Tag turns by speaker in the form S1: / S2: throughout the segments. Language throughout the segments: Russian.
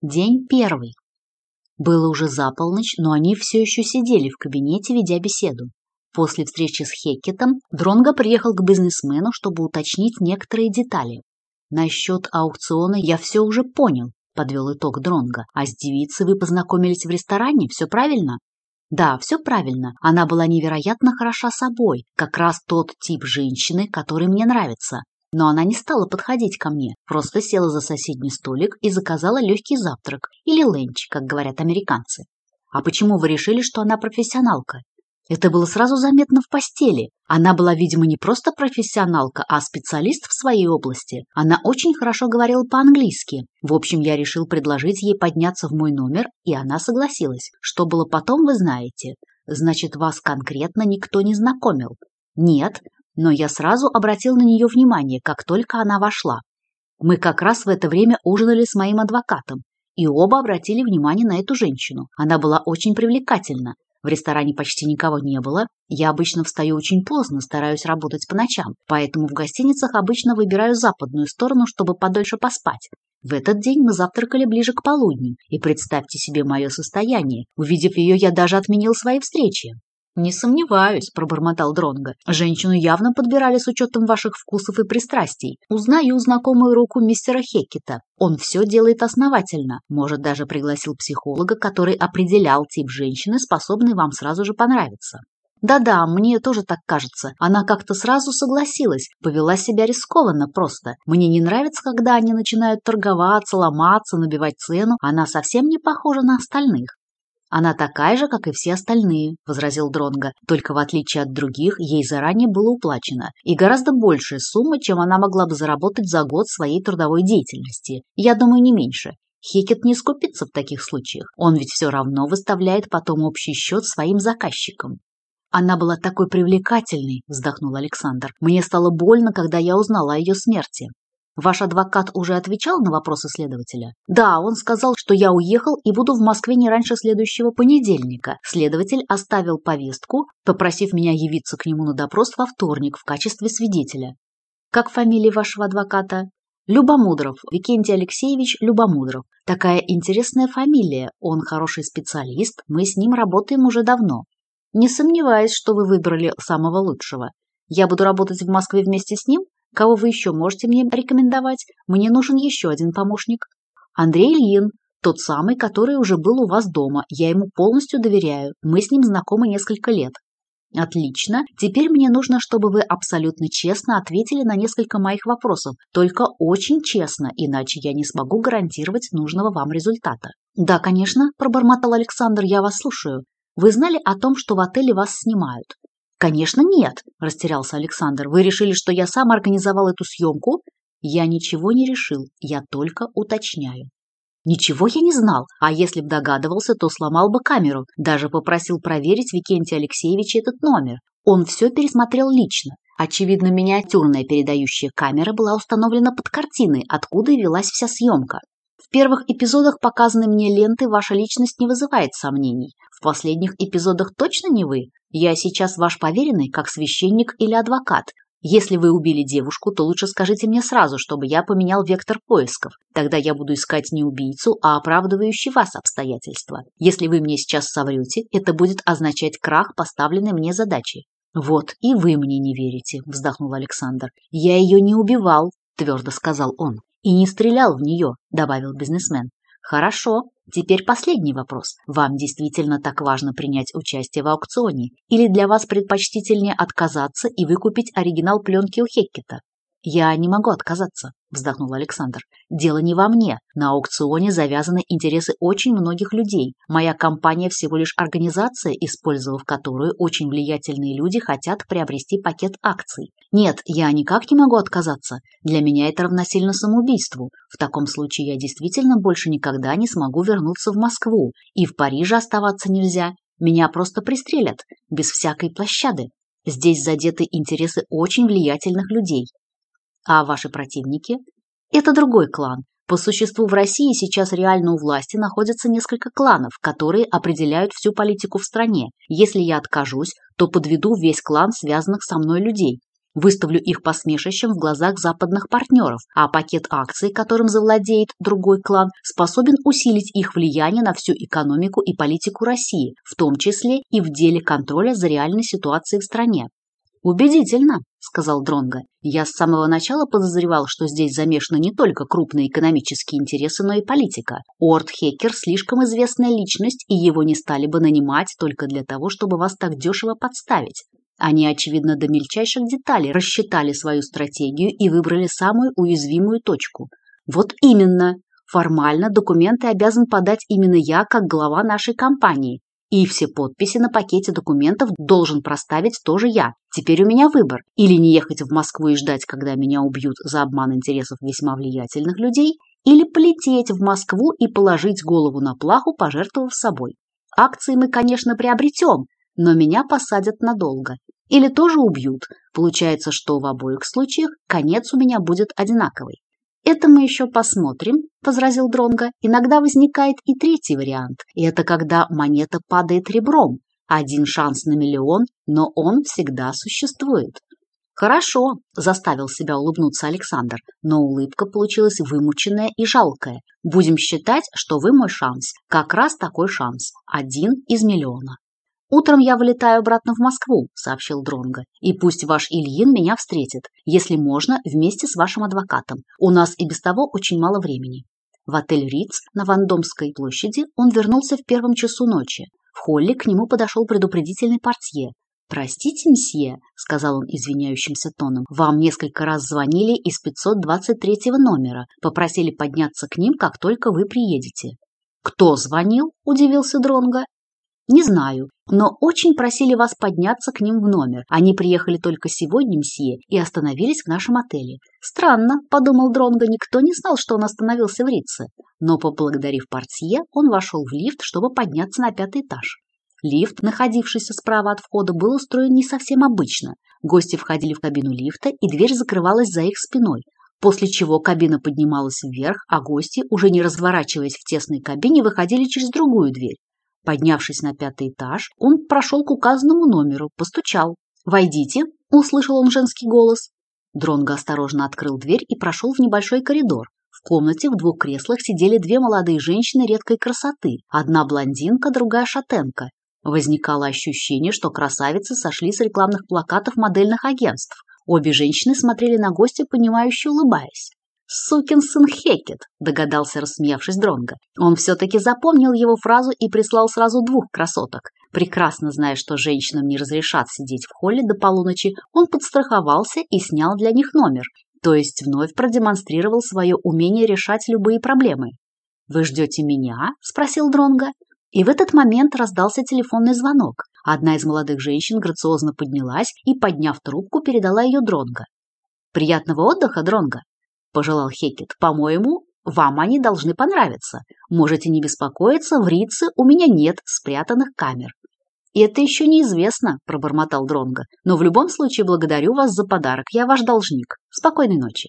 S1: День первый. Было уже за полночь, но они все еще сидели в кабинете, ведя беседу. После встречи с Хекетом Дронго приехал к бизнесмену, чтобы уточнить некоторые детали. «Насчет аукциона я все уже понял», – подвел итог Дронго. «А с девицей вы познакомились в ресторане, все правильно?» Да, все правильно. Она была невероятно хороша собой. Как раз тот тип женщины, который мне нравится. Но она не стала подходить ко мне, просто села за соседний столик и заказала легкий завтрак или ленч, как говорят американцы. А почему вы решили, что она профессионалка? Это было сразу заметно в постели. Она была, видимо, не просто профессионалка, а специалист в своей области. Она очень хорошо говорила по-английски. В общем, я решил предложить ей подняться в мой номер, и она согласилась. Что было потом, вы знаете. Значит, вас конкретно никто не знакомил. Нет, но я сразу обратил на нее внимание, как только она вошла. Мы как раз в это время ужинали с моим адвокатом, и оба обратили внимание на эту женщину. Она была очень привлекательна. В ресторане почти никого не было. Я обычно встаю очень поздно, стараюсь работать по ночам, поэтому в гостиницах обычно выбираю западную сторону, чтобы подольше поспать. В этот день мы завтракали ближе к полудню, и представьте себе мое состояние. Увидев ее, я даже отменил свои встречи. «Не сомневаюсь», – пробормотал Дронго. «Женщину явно подбирали с учетом ваших вкусов и пристрастий. Узнаю знакомую руку мистера Хекета. Он все делает основательно. Может, даже пригласил психолога, который определял тип женщины, способной вам сразу же понравиться». «Да-да, мне тоже так кажется. Она как-то сразу согласилась, повела себя рискованно просто. Мне не нравится, когда они начинают торговаться, ломаться, набивать цену. Она совсем не похожа на остальных. «Она такая же, как и все остальные», — возразил Дронга. «Только в отличие от других, ей заранее было уплачено. И гораздо большая сумма, чем она могла бы заработать за год своей трудовой деятельности. Я думаю, не меньше. Хекет не скупится в таких случаях. Он ведь все равно выставляет потом общий счет своим заказчикам. «Она была такой привлекательной», – вздохнул Александр. «Мне стало больно, когда я узнала о ее смерти». Ваш адвокат уже отвечал на вопросы следователя? Да, он сказал, что я уехал и буду в Москве не раньше следующего понедельника. Следователь оставил повестку, попросив меня явиться к нему на допрос во вторник в качестве свидетеля. Как фамилия вашего адвоката? Любомудров, Викентий Алексеевич Любомудров. Такая интересная фамилия, он хороший специалист, мы с ним работаем уже давно. Не сомневаюсь, что вы выбрали самого лучшего. Я буду работать в Москве вместе с ним? Кого вы еще можете мне рекомендовать? Мне нужен еще один помощник. Андрей Ильин, тот самый, который уже был у вас дома. Я ему полностью доверяю. Мы с ним знакомы несколько лет. Отлично. Теперь мне нужно, чтобы вы абсолютно честно ответили на несколько моих вопросов. Только очень честно, иначе я не смогу гарантировать нужного вам результата. Да, конечно, пробормотал Александр, я вас слушаю. Вы знали о том, что в отеле вас снимают? «Конечно нет», – растерялся Александр. «Вы решили, что я сам организовал эту съемку?» «Я ничего не решил, я только уточняю». «Ничего я не знал, а если б догадывался, то сломал бы камеру, даже попросил проверить Викентия Алексеевича этот номер. Он все пересмотрел лично. Очевидно, миниатюрная передающая камера была установлена под картиной, откуда и велась вся съемка. В первых эпизодах показанной мне ленты ваша личность не вызывает сомнений. В последних эпизодах точно не вы. Я сейчас ваш поверенный, как священник или адвокат. Если вы убили девушку, то лучше скажите мне сразу, чтобы я поменял вектор поисков. Тогда я буду искать не убийцу, а оправдывающие вас обстоятельства. Если вы мне сейчас соврете, это будет означать крах поставленной мне задачи. «Вот и вы мне не верите», – вздохнул Александр. «Я ее не убивал», – твердо сказал он. И не стрелял в нее, добавил бизнесмен. Хорошо, теперь последний вопрос. Вам действительно так важно принять участие в аукционе? Или для вас предпочтительнее отказаться и выкупить оригинал пленки у Хеккета? «Я не могу отказаться», – вздохнул Александр. «Дело не во мне. На аукционе завязаны интересы очень многих людей. Моя компания всего лишь организация, использовав которую очень влиятельные люди хотят приобрести пакет акций. Нет, я никак не могу отказаться. Для меня это равносильно самоубийству. В таком случае я действительно больше никогда не смогу вернуться в Москву. И в Париже оставаться нельзя. Меня просто пристрелят, без всякой площады». Здесь задеты интересы очень влиятельных людей а ваши противники – это другой клан. По существу в России сейчас реально у власти находятся несколько кланов, которые определяют всю политику в стране. Если я откажусь, то подведу весь клан связанных со мной людей. Выставлю их посмешищем в глазах западных партнеров, а пакет акций, которым завладеет другой клан, способен усилить их влияние на всю экономику и политику России, в том числе и в деле контроля за реальной ситуацией в стране. «Убедительно», — сказал Дронго. «Я с самого начала подозревал, что здесь замешаны не только крупные экономические интересы, но и политика. Орд Хекер — слишком известная личность, и его не стали бы нанимать только для того, чтобы вас так дешево подставить. Они, очевидно, до мельчайших деталей рассчитали свою стратегию и выбрали самую уязвимую точку. Вот именно. Формально документы обязан подать именно я, как глава нашей компании. И все подписи на пакете документов должен проставить тоже я. Теперь у меня выбор. Или не ехать в Москву и ждать, когда меня убьют за обман интересов весьма влиятельных людей, или полететь в Москву и положить голову на плаху, пожертвовав собой. Акции мы, конечно, приобретем, но меня посадят надолго. Или тоже убьют. Получается, что в обоих случаях конец у меня будет одинаковый. Это мы еще посмотрим, возразил Дронга. Иногда возникает и третий вариант. И это когда монета падает ребром. Один шанс на миллион, но он всегда существует. Хорошо, заставил себя улыбнуться Александр, но улыбка получилась вымученная и жалкая. Будем считать, что вы мой шанс. Как раз такой шанс. Один из миллиона. «Утром я вылетаю обратно в Москву», – сообщил Дронго. «И пусть ваш Ильин меня встретит, если можно, вместе с вашим адвокатом. У нас и без того очень мало времени». В отель «Риц» на Вандомской площади он вернулся в первом часу ночи. В холле к нему подошел предупредительный портье. «Простите, мсье», – сказал он извиняющимся тоном, – «вам несколько раз звонили из 523 номера, попросили подняться к ним, как только вы приедете». «Кто звонил?» – удивился Дронга. Не знаю, но очень просили вас подняться к ним в номер. Они приехали только сегодня, мсье, и остановились в нашем отеле. Странно, подумал Дронго, никто не знал, что он остановился в Рице. Но, поблагодарив портье, он вошел в лифт, чтобы подняться на пятый этаж. Лифт, находившийся справа от входа, был устроен не совсем обычно. Гости входили в кабину лифта, и дверь закрывалась за их спиной, после чего кабина поднималась вверх, а гости, уже не разворачиваясь в тесной кабине, выходили через другую дверь. Поднявшись на пятый этаж, он прошел к указанному номеру, постучал. «Войдите!» – услышал он женский голос. Дронго осторожно открыл дверь и прошел в небольшой коридор. В комнате в двух креслах сидели две молодые женщины редкой красоты. Одна блондинка, другая шатенка. Возникало ощущение, что красавицы сошли с рекламных плакатов модельных агентств. Обе женщины смотрели на гостя, понимающе улыбаясь. «Сукин сын Хекет», – догадался, рассмеявшись Дронго. Он все-таки запомнил его фразу и прислал сразу двух красоток. Прекрасно зная, что женщинам не разрешат сидеть в холле до полуночи, он подстраховался и снял для них номер, то есть вновь продемонстрировал свое умение решать любые проблемы. «Вы ждете меня?» – спросил Дронго. И в этот момент раздался телефонный звонок. Одна из молодых женщин грациозно поднялась и, подняв трубку, передала ее Дронго. «Приятного отдыха, Дронго!» – пожелал Хекет. «По-моему, вам они должны понравиться. Можете не беспокоиться, в Рице у меня нет спрятанных камер». И «Это еще неизвестно», – пробормотал Дронго. «Но в любом случае благодарю вас за подарок. Я ваш должник. Спокойной ночи».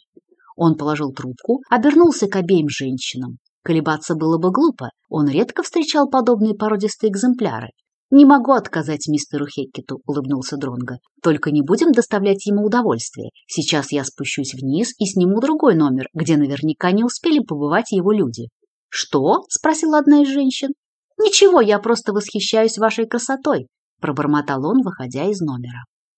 S1: Он положил трубку, обернулся к обеим женщинам. Колебаться было бы глупо. Он редко встречал подобные породистые экземпляры.«Не могу отказать мистеру Хеккету», — улыбнулся Дронго. «Только не будем доставлять ему удовольствие. Сейчас я спущусь вниз и сниму другой номер, где наверняка не успели побывать его люди». «Что?» — спросила одна из женщин. «Ничего, я просто восхищаюсь вашей красотой», — пробормотал он, выходя из номера.